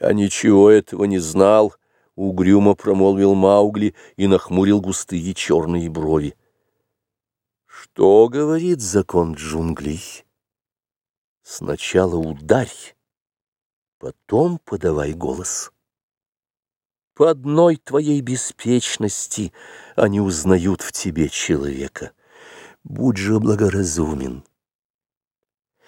Я ничего этого не знал, — угрюмо промолвил Маугли и нахмурил густые черные брови. Что говорит закон джунглей? Сначала ударь, потом подавай голос. По одной твоей беспечности они узнают в тебе человека. Будь же благоразумен.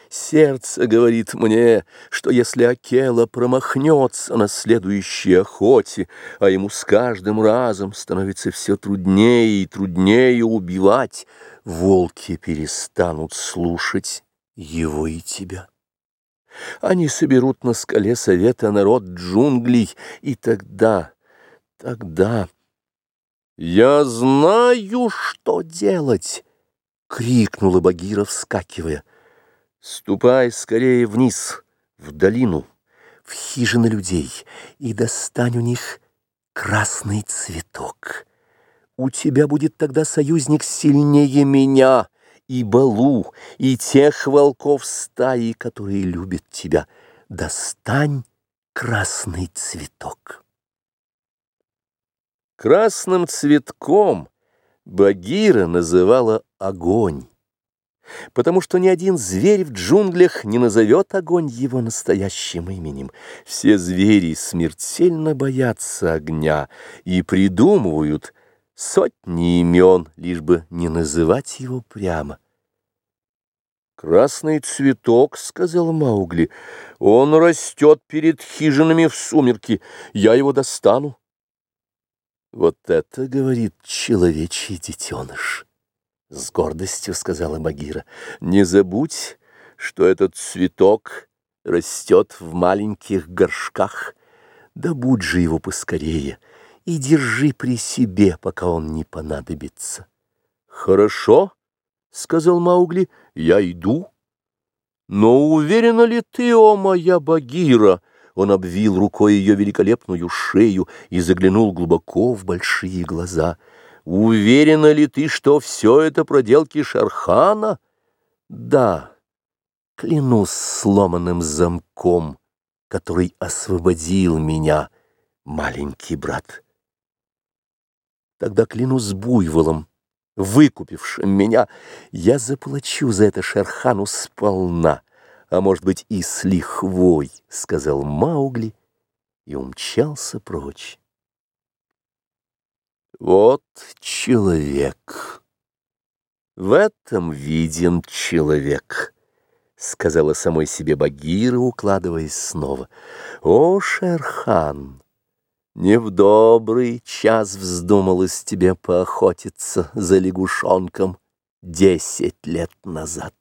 Сердце говорит мне, что если Акела промахнется на следующей охоте, а ему с каждым разом становится все труднее и труднее убивать, волки перестанут слушать его и тебя. Они соберут на скале совета народ джунглей, и тогда, тогда... «Я знаю, что делать!» — крикнула Багира, вскакивая. Ступай скорее вниз, в долину, в хижины людей, и достань у них красный цветок. У тебя будет тогда союзник сильнее меня, и Балу, и тех волков стаи, которые любят тебя. Достань красный цветок. Красным цветком Багира называла огонь потому что ни один зверь в джунглях не назовет огонь его настоящим именем. Все звери смертельно боятся огня и придумывают сотни имен, лишь бы не называть его прямо. «Красный цветок», — сказал Маугли, — «он растет перед хижинами в сумерки, я его достану». Вот это, говорит человечий детеныш. — с гордостью сказала Багира. — Не забудь, что этот цветок растет в маленьких горшках. Да будь же его поскорее и держи при себе, пока он не понадобится. — Хорошо, — сказал Маугли, — я иду. Но уверена ли ты, о моя Багира? Он обвил рукой ее великолепную шею и заглянул глубоко в большие глаза — Уверена ли ты, что все это проделки Шархана? Да, клянусь сломанным замком, который освободил меня, маленький брат. Тогда клянусь буйволом, выкупившим меня, я заплачу за это Шерхану сполна, а может быть и с лихвой, — сказал Маугли и умчался прочь. Вот человек. В этом виден человек, сказала самой себе Багира, укладываясь снова. О, Шерхан, не в добрый час вздумалось тебе поохотиться за лягушонком десять лет назад.